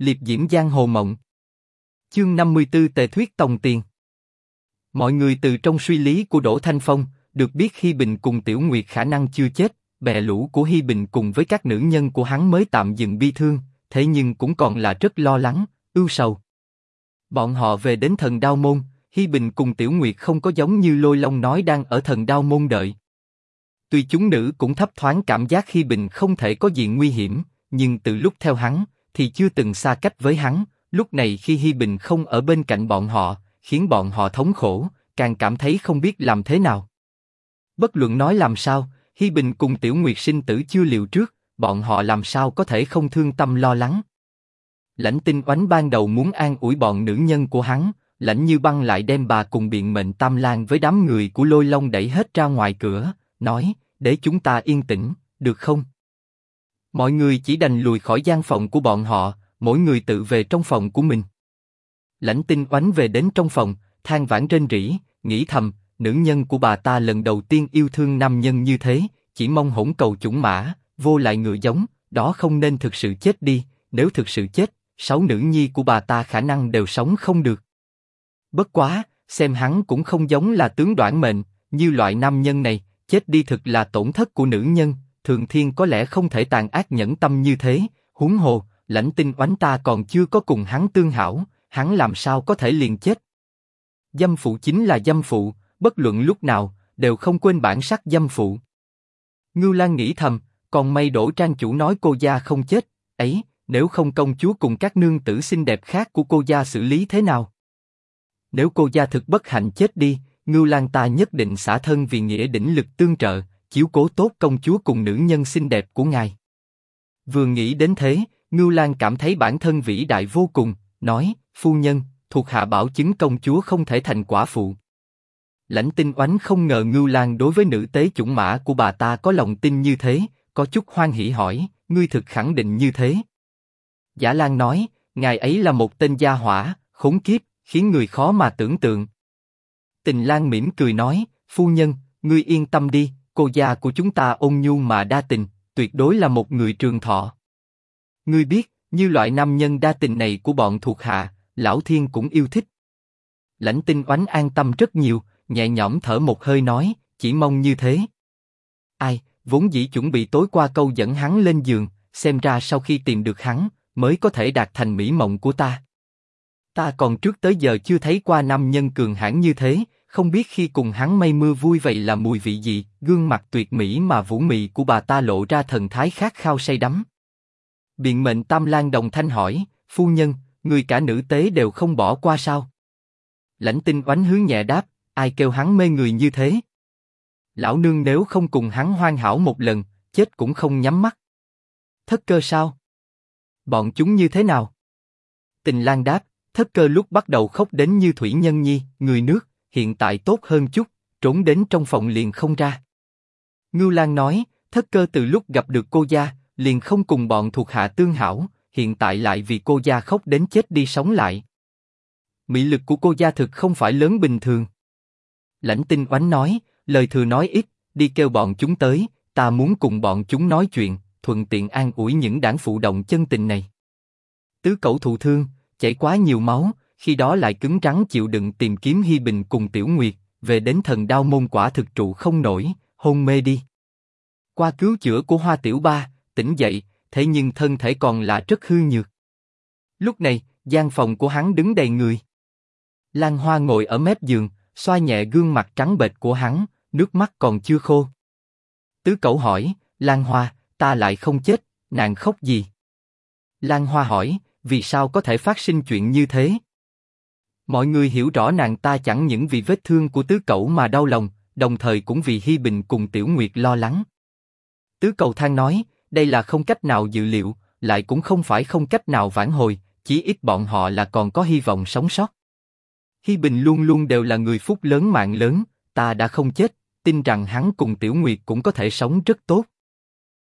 liệp diễm giang hồ mộng. Chương 54 Tề thuyết tòng tiền. Mọi người từ trong suy lý của Đỗ Thanh Phong, được biết Hi Bình cùng Tiểu Nguyệt khả năng chưa chết, bè lũ của Hi Bình cùng với các nữ nhân của hắn mới tạm dừng bi thương, thế nhưng cũng còn là rất lo lắng, ưu sầu. Bọn họ về đến thần đao môn, Hi Bình cùng Tiểu Nguyệt không có giống như Lôi Long nói đang ở thần đao môn đợi. Tuy chúng nữ cũng thấp thoáng cảm giác Hi Bình không thể có gì nguy hiểm, nhưng từ lúc theo hắn, thì chưa từng xa cách với hắn. Lúc này khi Hi Bình không ở bên cạnh bọn họ, khiến bọn họ thống khổ, càng cảm thấy không biết làm thế nào. Bất luận nói làm sao, Hi Bình cùng Tiểu Nguyệt sinh tử chưa liều trước, bọn họ làm sao có thể không thương tâm lo lắng. Lãnh Tinh Oánh ban đầu muốn an ủi bọn nữ nhân của hắn, Lãnh Như Băng lại đem bà cùng biện mệnh Tam Lan với đám người của Lôi Long đẩy hết ra ngoài cửa, nói, để chúng ta yên tĩnh, được không? Mọi người chỉ đành lùi khỏi gian phòng của bọn họ, mỗi người tự về trong phòng của mình. Lãnh Tinh Oánh về đến trong phòng, than vãn rên rỉ, nghĩ thầm, nữ nhân của bà ta lần đầu tiên yêu thương nam nhân như thế, chỉ mong hỗn cầu chủng mã, vô lại ngựa giống, đó không nên thực sự chết đi, nếu thực sự chết, sáu nữ nhi của bà ta khả năng đều sống không được. Bất quá, xem hắn cũng không giống là tướng đoạn mệnh, như loại nam nhân này, chết đi thực là tổn thất của nữ nhân, thường thiên có lẽ không thể tàn ác nhẫn tâm như thế, huống hồ, lãnh tinh oánh ta còn chưa có cùng hắn tương hảo, hắn làm sao có thể liền chết. Dâm phụ chính là dâm phụ, bất luận lúc nào, đều không quên bản sắc dâm phụ. Ngưu Lan nghĩ thầm, còn may đổ trang chủ nói cô gia không chết, ấy, nếu không công chúa cùng các nương tử xinh đẹp khác của cô gia xử lý thế nào? Nếu cô gia thực bất hạnh chết đi, Ngưu Lan ta nhất định xả thân vì nghĩa đỉnh lực tương trợ, chiếu cố tốt công chúa cùng nữ nhân xinh đẹp của ngài. Vừa nghĩ đến thế, Ngưu Lan cảm thấy bản thân vĩ đại vô cùng, nói: phu nhân, thuộc hạ bảo chứng công chúa không thể thành quả phụ. Lãnh Tinh Oánh không ngờ Ngưu Lan đối với nữ tế chủng mã của bà ta có lòng tin như thế, có chút hoan hỉ hỏi: ngươi thực khẳng định như thế? Giả Lan nói: ngài ấy là một tên gia hỏa, khốn kiếp, khiến người khó mà tưởng tượng. Tình Lan mỉm cười nói: phu nhân, ngươi yên tâm đi, cô gia của chúng ta ôn nhu mà đa tình, tuyệt đối là một người trường thọ. Ngươi biết, như loại nam nhân đa tình này của bọn thuộc hạ, lão thiên cũng yêu thích. Lãnh tinh oánh an tâm rất nhiều, nhẹ nhõm thở một hơi nói, chỉ mong như thế. Ai, vốn dĩ chuẩn bị tối qua câu dẫn hắn lên giường, xem ra sau khi tìm được hắn, mới có thể đạt thành mỹ mộng của ta. Ta còn trước tới giờ chưa thấy qua nam nhân cường hãn như thế, không biết khi cùng hắn mây mưa vui vậy là mùi vị gì, gương mặt tuyệt mỹ mà vũ mị của bà ta lộ ra thần thái khát khao say đắm. Biện mệnh Tam Lan đồng thanh hỏi, phu nhân, người cả nữ tế đều không bỏ qua sao? Lãnh tinh oánh hướng nhẹ đáp, ai kêu hắn mê người như thế? Lão nương nếu không cùng hắn hoan hảo một lần, chết cũng không nhắm mắt. Thất cơ sao? Bọn chúng như thế nào? Tình Lan đáp, thất cơ lúc bắt đầu khóc đến như thủy nhân nhi, người nước, hiện tại tốt hơn chút, trốn đến trong phòng liền không ra. Ngưu Lan nói, thất cơ từ lúc gặp được cô gia, liền không cùng bọn thuộc hạ tương hảo, hiện tại lại vì cô gia khóc đến chết đi sống lại. Mỹ lực của cô gia thực không phải lớn bình thường. Lãnh tinh oánh nói, lời thừa nói ít, đi kêu bọn chúng tới, ta muốn cùng bọn chúng nói chuyện, thuận tiện an ủi những đảng phụ động chân tình này. Tứ cẩu thụ thương, chảy quá nhiều máu, khi đó lại cứng rắn chịu đựng tìm kiếm Hi Bình cùng Tiểu Nguyệt, về đến thần đao môn quả thực trụ không nổi, hôn mê đi. Qua cứu chữa của Hoa Tiểu Ba, tỉnh dậy, thế nhưng thân thể còn là rất hư nhược. Lúc này, gian phòng của hắn đứng đầy người. Lan Hoa ngồi ở mép giường, xoa nhẹ gương mặt trắng bệch của hắn, nước mắt còn chưa khô. Tứ Cẩu hỏi, Lan Hoa, ta lại không chết, nàng khóc gì? Lan Hoa hỏi, vì sao có thể phát sinh chuyện như thế? Mọi người hiểu rõ nàng ta chẳng những vì vết thương của tứ cậu mà đau lòng, đồng thời cũng vì Hi Bình cùng Tiểu Nguyệt lo lắng. Tứ cầu thang nói, đây là không cách nào dự liệu, lại cũng không phải không cách nào vãn hồi, chỉ ít bọn họ là còn có hy vọng sống sót. Hi Bình luôn luôn đều là người phúc lớn mạng lớn, ta đã không chết, tin rằng hắn cùng Tiểu Nguyệt cũng có thể sống rất tốt.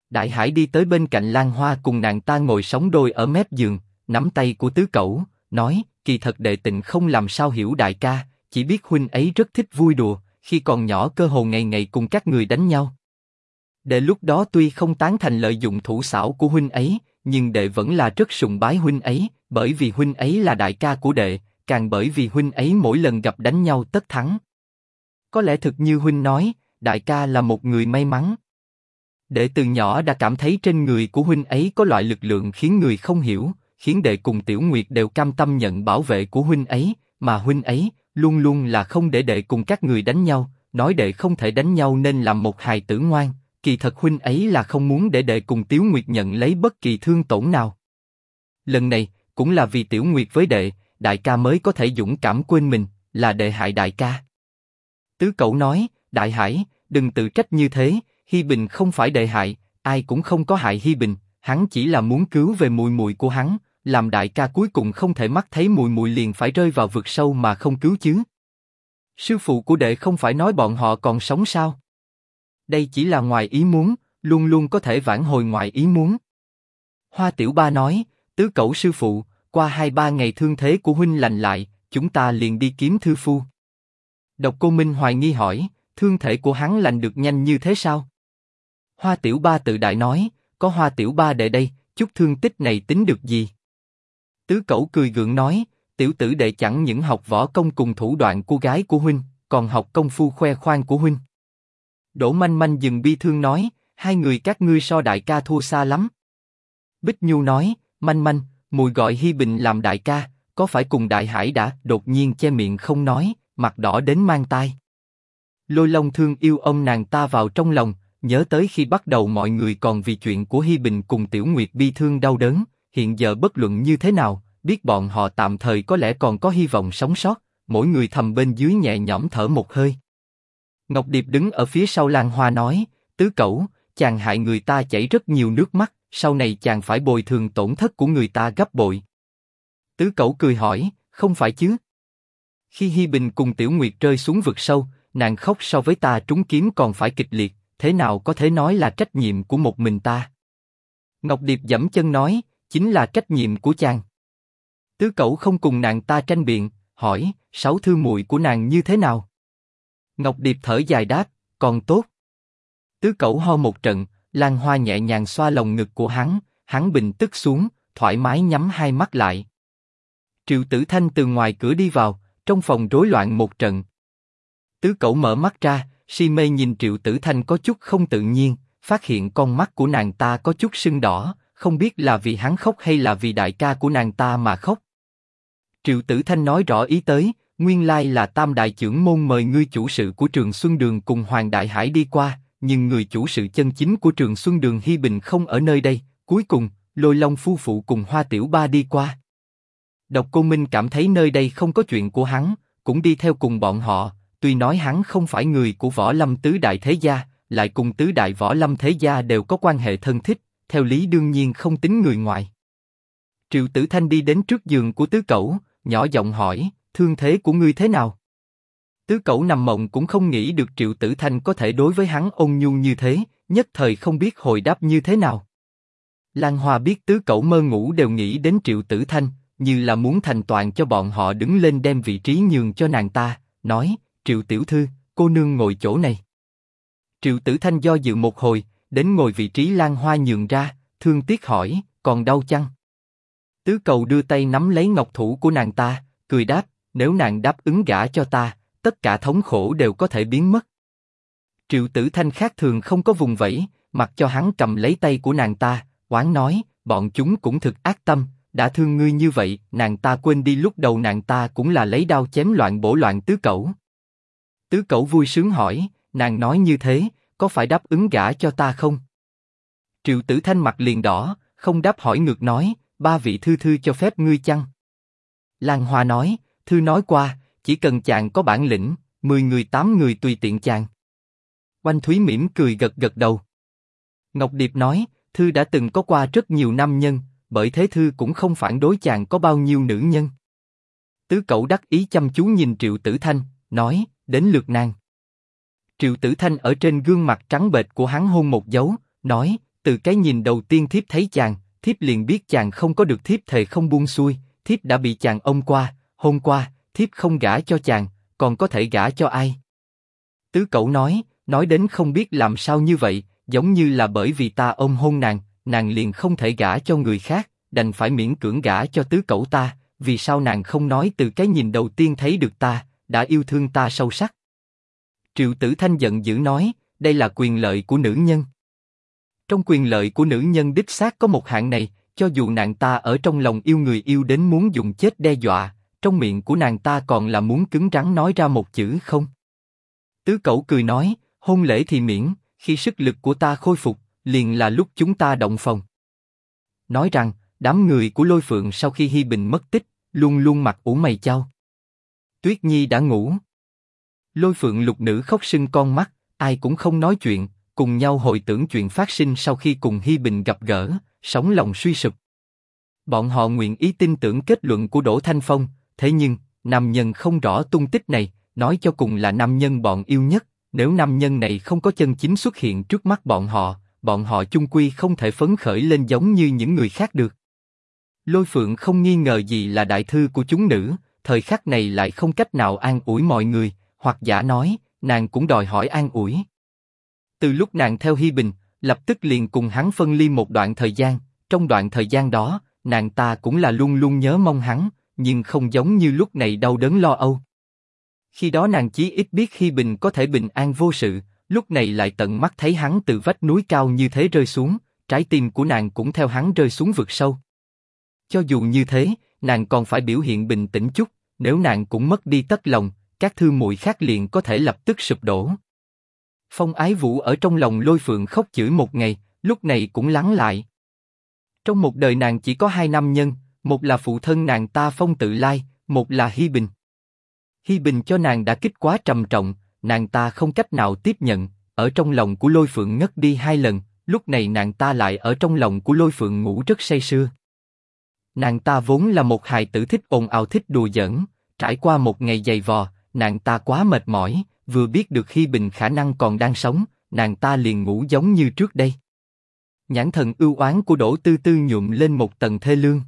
Đại Hải đi tới bên cạnh Lan Hoa cùng nàng ta ngồi sống đôi ở mép giường, nắm tay của tứ cẩu, nói, kỳ thật đệ tịnh không làm sao hiểu đại ca, chỉ biết huynh ấy rất thích vui đùa, khi còn nhỏ cơ hồ ngày ngày cùng các người đánh nhau. Đệ lúc đó tuy không tán thành lợi dụng thủ xảo của huynh ấy, nhưng đệ vẫn là rất sùng bái huynh ấy, bởi vì huynh ấy là đại ca của đệ, càng bởi vì huynh ấy mỗi lần gặp đánh nhau tất thắng. Có lẽ thực như huynh nói, đại ca là một người may mắn. Đệ từ nhỏ đã cảm thấy trên người của huynh ấy có loại lực lượng khiến người không hiểu, khiến đệ cùng Tiểu Nguyệt đều cam tâm nhận bảo vệ của huynh ấy, mà huynh ấy luôn luôn là không để đệ cùng các người đánh nhau, nói đệ không thể đánh nhau nên làm một hài tử ngoan. Kỳ thật huynh ấy là không muốn để đệ cùng Tiểu Nguyệt nhận lấy bất kỳ thương tổn nào. Lần này cũng là vì Tiểu Nguyệt với đệ, đại ca mới có thể dũng cảm quên mình, là đệ hại đại ca. Tứ cậu nói, đại hải, đừng tự trách như thế, Hi Bình không phải đệ hại, ai cũng không có hại Hi Bình, hắn chỉ là muốn cứu về mùi mùi của hắn, làm đại ca cuối cùng không thể mắt thấy mùi mùi liền phải rơi vào vực sâu mà không cứu chứ. Sư phụ của đệ không phải nói bọn họ còn sống sao? Đây chỉ là ngoài ý muốn, luôn luôn có thể vãn hồi ngoài ý muốn. Hoa Tiểu Ba nói, tứ cẩu sư phụ, qua hai ba ngày thương thế của huynh lành lại, chúng ta liền đi kiếm thư phu. Độc Cô Minh hoài nghi hỏi, thương thể của hắn lành được nhanh như thế sao? Hoa Tiểu Ba tự đại nói, có Hoa Tiểu Ba đệ đây, chút thương tích này tính được gì? Tứ Cẩu cười gượng nói, tiểu tử đệ chẳng những học võ công cùng thủ đoạn của gái của huynh, còn học công phu khoe khoang của huynh. Đỗ Manh Manh dừng bi thương nói, hai người các ngươi so đại ca thua xa lắm. Bích Nhu nói, Manh Manh, mùi gọi Hi Bình làm đại ca, có phải cùng đại hải đã? Đột nhiên che miệng không nói, mặt đỏ đến mang tai. Lôi Long thương yêu ông nàng ta vào trong lòng, nhớ tới khi bắt đầu mọi người còn vì chuyện của Hi Bình cùng Tiểu Nguyệt bi thương đau đớn, hiện giờ bất luận như thế nào, biết bọn họ tạm thời có lẽ còn có hy vọng sống sót, mỗi người thầm bên dưới nhẹ nhõm thở một hơi. Ngọc Điệp đứng ở phía sau Lan Hoa nói, tứ cẩu, chàng hại người ta chảy rất nhiều nước mắt, sau này chàng phải bồi thường tổn thất của người ta gấp bội. Tứ cẩu cười hỏi, không phải chứ? Khi Hi Bình cùng Tiểu Nguyệt rơi xuống vực sâu, nàng khóc so với ta trúng kiếm còn phải kịch liệt, thế nào có thể nói là trách nhiệm của một mình ta? Ngọc Điệp dẫm chân nói, chính là trách nhiệm của chàng. Tứ cẩu không cùng nàng ta tranh biện, hỏi, sáu thư muội của nàng như thế nào? Ngọc Điệp thở dài đáp, còn tốt. Tứ cẩu ho một trận, Lan Hoa nhẹ nhàng xoa lồng ngực của hắn, hắn bình tức xuống, thoải mái nhắm hai mắt lại. Triệu Tử Thanh từ ngoài cửa đi vào, trong phòng rối loạn một trận. Tứ cẩu mở mắt ra, si mê nhìn Triệu Tử Thanh có chút không tự nhiên, phát hiện con mắt của nàng ta có chút sưng đỏ, không biết là vì hắn khóc hay là vì đại ca của nàng ta mà khóc. Triệu Tử Thanh nói rõ ý tới, nguyên lai là Tam Đại trưởng môn mời ngươi chủ sự của Trường Xuân Đường cùng Hoàng Đại Hải đi qua, nhưng người chủ sự chân chính của Trường Xuân Đường Hi Bình không ở nơi đây. Cuối cùng, Lôi Long phu phụ cùng Hoa Tiểu Ba đi qua. Độc Cô Minh cảm thấy nơi đây không có chuyện của hắn, cũng đi theo cùng bọn họ. Tuy nói hắn không phải người của Võ Lâm tứ đại thế gia, lại cùng tứ đại Võ Lâm thế gia đều có quan hệ thân thích, theo lý đương nhiên không tính người ngoài. Triệu Tử Thanh đi đến trước giường của Tứ Cẩu, nhỏ giọng hỏi, thương thế của ngươi thế nào? Tứ Cẩu nằm mộng cũng không nghĩ được Triệu Tử Thanh có thể đối với hắn ôn nhu như thế, nhất thời không biết hồi đáp như thế nào. Lan Hoa biết Tứ Cẩu mơ ngủ đều nghĩ đến Triệu Tử Thanh, như là muốn thành toàn cho bọn họ đứng lên đem vị trí nhường cho nàng ta, nói, Triệu Tiểu Thư, cô nương ngồi chỗ này. Triệu Tử Thanh do dự một hồi, đến ngồi vị trí Lan Hoa nhường ra, thương tiếc hỏi, còn đau chăng? Tứ cầu đưa tay nắm lấy ngọc thủ của nàng ta, cười đáp, nếu nàng đáp ứng gả cho ta, tất cả thống khổ đều có thể biến mất. Triệu Tử Thanh khác thường không có vùng vẫy, mặc cho hắn cầm lấy tay của nàng ta, oán nói, bọn chúng cũng thực ác tâm, đã thương ngươi như vậy, nàng ta quên đi lúc đầu nàng ta cũng là lấy đao chém loạn bổ loạn tứ cẩu. Tứ cẩu vui sướng hỏi, nàng nói như thế, có phải đáp ứng gả cho ta không? Triệu Tử Thanh mặt liền đỏ, không đáp hỏi ngược nói, ba vị thư thư cho phép ngươi chăng? Lan Hoa nói, thư nói qua, chỉ cần chàng có bản lĩnh, mười người tám người tùy tiện chàng. Oanh Thúy mỉm cười gật gật đầu. Ngọc Điệp nói, thư đã từng có qua rất nhiều nam nhân, bởi thế thư cũng không phản đối chàng có bao nhiêu nữ nhân. Tứ cậu đắc ý chăm chú nhìn Triệu Tử Thanh, nói, đến lượt nàng. Triệu Tử Thanh ở trên gương mặt trắng bệch của hắn hôn một dấu, nói, từ cái nhìn đầu tiên thiếp thấy chàng, thiếp liền biết chàng không có được thiếp thề không buông xuôi, thiếp đã bị chàng ôm qua, hôm qua, thiếp không gả cho chàng, còn có thể gả cho ai? Tứ cậu nói, nói đến không biết làm sao như vậy, giống như là bởi vì ta ôm hôn nàng, nàng liền không thể gả cho người khác, đành phải miễn cưỡng gả cho tứ cậu ta, vì sao nàng không nói từ cái nhìn đầu tiên thấy được ta, đã yêu thương ta sâu sắc. Triệu Tử Thanh giận dữ nói, đây là quyền lợi của nữ nhân. Trong quyền lợi của nữ nhân đích xác có một hạng này, cho dù nàng ta ở trong lòng yêu người yêu đến muốn dùng chết đe dọa, trong miệng của nàng ta còn là muốn cứng rắn nói ra một chữ không. Tứ Cẩu cười nói, hôn lễ thì miễn, khi sức lực của ta khôi phục, liền là lúc chúng ta động phòng. Nói rằng, đám người của lôi phượng sau khi Hi Bình mất tích, luôn luôn mặt ủ mày chau. Tuyết Nhi đã ngủ. Lôi phượng lục nữ khóc sưng con mắt, ai cũng không nói chuyện, cùng nhau hồi tưởng chuyện phát sinh sau khi cùng Hi Bình gặp gỡ, sống lòng suy sụp. Bọn họ nguyện ý tin tưởng kết luận của Đỗ Thanh Phong, thế nhưng, nam nhân không rõ tung tích này, nói cho cùng là nam nhân bọn yêu nhất, nếu nam nhân này không có chân chính xuất hiện trước mắt bọn họ, bọn họ chung quy không thể phấn khởi lên giống như những người khác được. Lôi Phượng không nghi ngờ gì là đại thư của chúng nữ, thời khắc này lại không cách nào an ủi mọi người, hoặc giả nói, nàng cũng đòi hỏi an ủi. Từ lúc nàng theo Hi Bình, lập tức liền cùng hắn phân ly một đoạn thời gian, trong đoạn thời gian đó, nàng ta cũng là luôn luôn nhớ mong hắn, nhưng không giống như lúc này đau đớn lo âu. Khi đó nàng chí ít biết Hi Bình có thể bình an vô sự, lúc này lại tận mắt thấy hắn từ vách núi cao như thế rơi xuống, trái tim của nàng cũng theo hắn rơi xuống vực sâu. Cho dù như thế, nàng còn phải biểu hiện bình tĩnh chút, nếu nàng cũng mất đi tất lòng, các thư muội khác liền có thể lập tức sụp đổ. Phong Ái Vũ ở trong lòng Lôi Phượng khóc chửi một ngày, lúc này cũng lắng lại. Trong một đời nàng chỉ có hai nam nhân, một là phụ thân nàng ta Phong Tự Lai, một là Hi Bình. Hi Bình cho nàng đã kích quá trầm trọng, nàng ta không cách nào tiếp nhận, ở trong lòng của Lôi Phượng ngất đi hai lần, lúc này nàng ta lại ở trong lòng của Lôi Phượng ngủ rất say sưa. Nàng ta vốn là một hài tử thích ồn ào thích đùa giỡn, trải qua một ngày dày vò, nàng ta quá mệt mỏi, vừa biết được khi Bình khả năng còn đang sống, nàng ta liền ngủ giống như trước đây. Nhãn thần ưu oán của Đỗ Tư Tư nhuộm lên một tầng thê lương.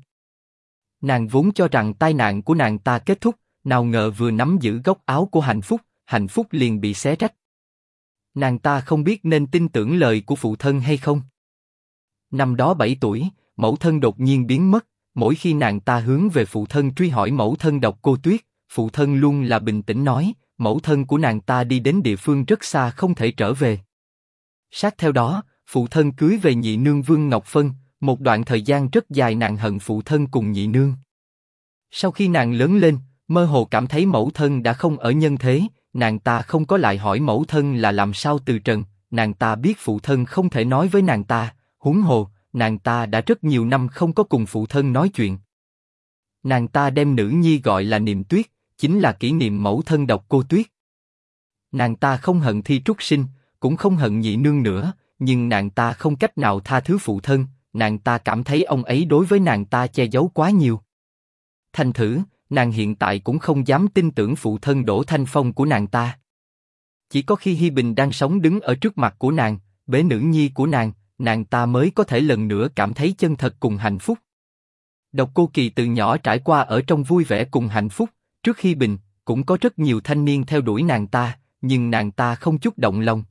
Nàng vốn cho rằng tai nạn của nàng ta kết thúc, nào ngờ vừa nắm giữ góc áo của hạnh phúc, hạnh phúc liền bị xé rách. Nàng ta không biết nên tin tưởng lời của phụ thân hay không. Năm đó 7 tuổi, mẫu thân đột nhiên biến mất, mỗi khi nàng ta hướng về phụ thân truy hỏi mẫu thân độc cô tuyết, phụ thân luôn là bình tĩnh nói, mẫu thân của nàng ta đi đến địa phương rất xa không thể trở về. Sát theo đó, phụ thân cưới về nhị nương Vương Ngọc Phân, một đoạn thời gian rất dài nàng hận phụ thân cùng nhị nương. Sau khi nàng lớn lên, mơ hồ cảm thấy mẫu thân đã không ở nhân thế, nàng ta không có lại hỏi mẫu thân là làm sao từ trần, nàng ta biết phụ thân không thể nói với nàng ta, huống hồ, nàng ta đã rất nhiều năm không có cùng phụ thân nói chuyện. Nàng ta đem nữ nhi gọi là niềm tuyết, chính là kỷ niệm mẫu thân độc cô tuyết. Nàng ta không hận thi trúc sinh, cũng không hận nhị nương nữa, nhưng nàng ta không cách nào tha thứ phụ thân, nàng ta cảm thấy ông ấy đối với nàng ta che giấu quá nhiều. Thành thử, nàng hiện tại cũng không dám tin tưởng phụ thân đổ thanh phong của nàng ta. Chỉ có khi Hi Bình đang sống đứng ở trước mặt của nàng, bế nữ nhi của nàng, nàng ta mới có thể lần nữa cảm thấy chân thật cùng hạnh phúc. Độc Cô Kỳ từ nhỏ trải qua ở trong vui vẻ cùng hạnh phúc, trước khi bình, cũng có rất nhiều thanh niên theo đuổi nàng ta, nhưng nàng ta không chút động lòng.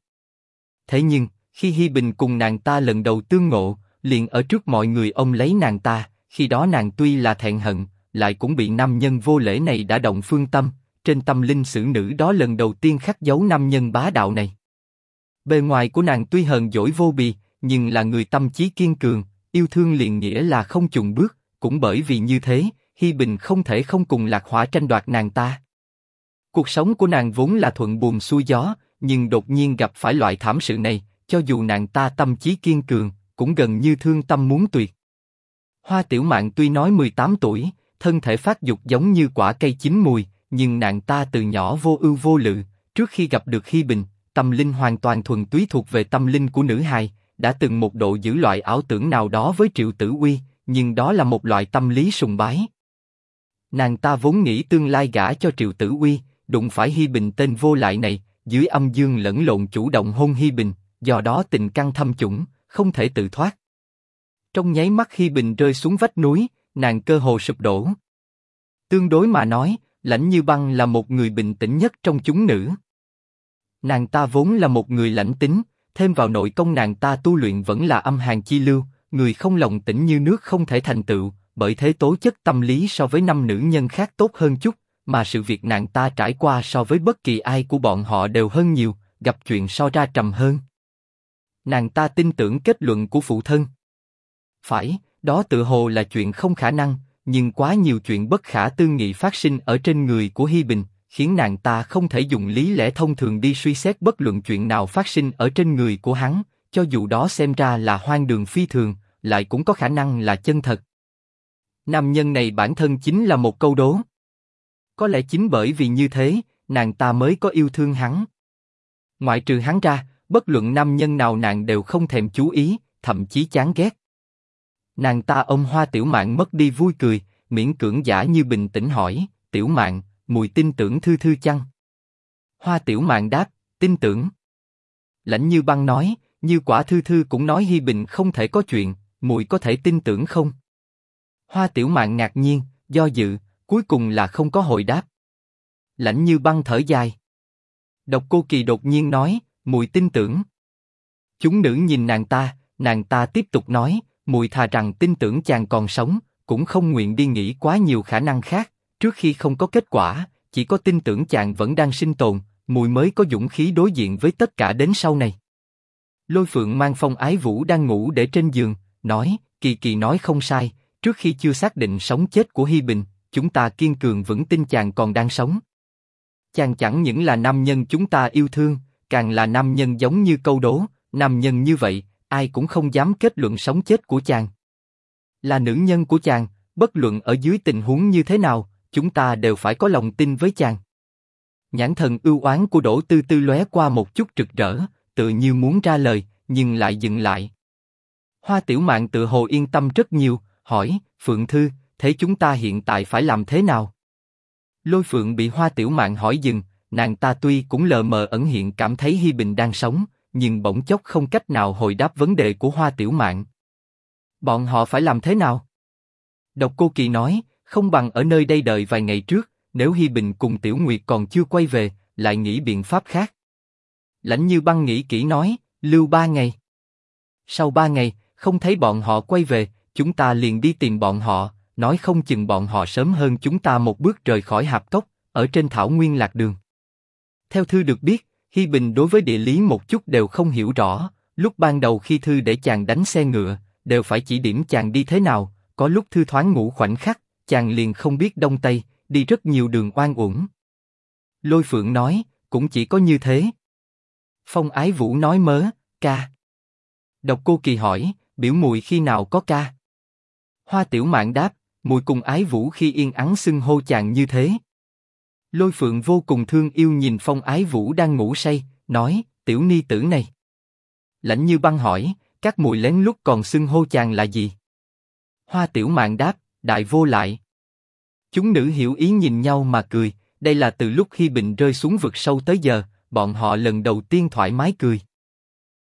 Thế nhưng, khi Hi Bình cùng nàng ta lần đầu tương ngộ, liền ở trước mọi người ông lấy nàng ta, khi đó nàng tuy là thẹn hận, lại cũng bị nam nhân vô lễ này đã động phương tâm, trên tâm linh sử nữ đó lần đầu tiên khắc dấu nam nhân bá đạo này. Bề ngoài của nàng tuy hờn dỗi vô bì, nhưng là người tâm trí kiên cường, yêu thương liền nghĩa là không chùn bước, cũng bởi vì như thế, Hi Bình không thể không cùng Lạc Hỏa tranh đoạt nàng ta. Cuộc sống của nàng vốn là thuận buồm xuôi gió, nhưng đột nhiên gặp phải loại thảm sự này, cho dù nàng ta tâm trí kiên cường, cũng gần như thương tâm muốn tuyệt. Hoa Tiểu Mạn tuy nói 18 tuổi, thân thể phát dục giống như quả cây chín mùi, nhưng nàng ta từ nhỏ vô ưu vô lự, trước khi gặp được Hi Bình, tâm linh hoàn toàn thuần túy thuộc về tâm linh của nữ hài, đã từng một độ giữ loại ảo tưởng nào đó với Triệu Tử Uy, nhưng đó là một loại tâm lý sùng bái. Nàng ta vốn nghĩ tương lai gả cho Triệu Tử Uy, đụng phải Hi Bình tên vô lại này, dưới âm dương lẫn lộn chủ động hôn Hi Bình, do đó tình căng thâm chủng, không thể tự thoát. Trong nháy mắt Hi Bình rơi xuống vách núi, nàng cơ hồ sụp đổ. Tương đối mà nói, lãnh như băng là một người bình tĩnh nhất trong chúng nữ. Nàng ta vốn là một người lãnh tính, thêm vào nội công nàng ta tu luyện vẫn là âm hàn chi lưu, người không lòng tĩnh như nước không thể thành tựu, bởi thế tố chất tâm lý so với năm nữ nhân khác tốt hơn chút, mà sự việc nàng ta trải qua so với bất kỳ ai của bọn họ đều hơn nhiều, gặp chuyện so ra trầm hơn. Nàng ta tin tưởng kết luận của phụ thân. Phải, đó tự hồ là chuyện không khả năng, nhưng quá nhiều chuyện bất khả tư nghị phát sinh ở trên người của Hi Bình, khiến nàng ta không thể dùng lý lẽ thông thường đi suy xét bất luận chuyện nào phát sinh ở trên người của hắn, cho dù đó xem ra là hoang đường phi thường, lại cũng có khả năng là chân thật. Nam nhân này bản thân chính là một câu đố. Có lẽ chính bởi vì như thế, nàng ta mới có yêu thương hắn. Ngoại trừ hắn ra, bất luận nam nhân nào nàng đều không thèm chú ý, thậm chí chán ghét. Nàng ta ôm Hoa Tiểu Mạn mất đi vui cười, miễn cưỡng giả như bình tĩnh hỏi, Tiểu Mạn, mùi tin tưởng thư thư chăng? Hoa Tiểu Mạn đáp, tin tưởng. Lãnh Như Băng nói, như quả thư thư cũng nói Hi Bình không thể có chuyện, mùi có thể tin tưởng không? Hoa Tiểu Mạn ngạc nhiên, do dự, cuối cùng là không có hồi đáp. Lãnh Như Băng thở dài. Độc Cô Kỳ đột nhiên nói, mùi tin tưởng. Chúng nữ nhìn nàng ta, nàng ta tiếp tục nói, mùi thà rằng tin tưởng chàng còn sống, cũng không nguyện đi nghĩ quá nhiều khả năng khác. Trước khi không có kết quả, chỉ có tin tưởng chàng vẫn đang sinh tồn, mùi mới có dũng khí đối diện với tất cả đến sau này. Lôi Phượng mang phong ái vũ đang ngủ để trên giường, nói, Kỳ Kỳ nói không sai, trước khi chưa xác định sống chết của Hi Bình, chúng ta kiên cường vững tin chàng còn đang sống. Chàng chẳng những là nam nhân chúng ta yêu thương, càng là nam nhân giống như câu đố, nam nhân như vậy, ai cũng không dám kết luận sống chết của chàng. Là nữ nhân của chàng, bất luận ở dưới tình huống như thế nào, chúng ta đều phải có lòng tin với chàng. Nhãn thần ưu oán của Đỗ Tư Tư lóe qua một chút rực rỡ, tự như muốn ra lời, nhưng lại dừng lại. Hoa Tiểu Mạn tự hồ yên tâm rất nhiều, hỏi, Phượng Thư, thế chúng ta hiện tại phải làm thế nào? Lôi Phượng bị Hoa Tiểu Mạn hỏi dừng, nàng ta tuy cũng lờ mờ ẩn hiện cảm thấy Hi Bình đang sống, nhưng bỗng chốc không cách nào hồi đáp vấn đề của Hoa Tiểu Mạn. Bọn họ phải làm thế nào? Độc Cô Kỳ nói, không bằng ở nơi đây đợi vài ngày trước, nếu Hi Bình cùng Tiểu Nguyệt còn chưa quay về, lại nghĩ biện pháp khác. Lãnh Như Băng nghĩ kỹ nói, lưu ba ngày. Sau ba ngày, không thấy bọn họ quay về, chúng ta liền đi tìm bọn họ, nói không chừng bọn họ sớm hơn chúng ta một bước rời khỏi hạp cốc, ở trên thảo nguyên lạc đường. Theo thư được biết, Hi Bình đối với địa lý một chút đều không hiểu rõ, lúc ban đầu khi thư để chàng đánh xe ngựa, đều phải chỉ điểm chàng đi thế nào, có lúc thư thoáng ngủ khoảnh khắc, chàng liền không biết đông tây, đi rất nhiều đường oan uổng. Lôi Phượng nói, cũng chỉ có như thế. Phong Ái Vũ nói mớ, ca. Độc Cô Kỳ hỏi, biểu mùi khi nào có ca? Hoa Tiểu Mạn đáp, mùi cùng Ái Vũ khi yên ắng xưng hô chàng như thế. Lôi Phượng vô cùng thương yêu nhìn Phong Ái Vũ đang ngủ say, nói, tiểu ni tử này. Lãnh Như Băng hỏi, các mùi lén lúc còn xưng hô chàng là gì? Hoa Tiểu Mạn đáp, đại vô lại. Chúng nữ hiểu ý nhìn nhau mà cười, đây là từ lúc khi Bình rơi xuống vực sâu tới giờ, bọn họ lần đầu tiên thoải mái cười.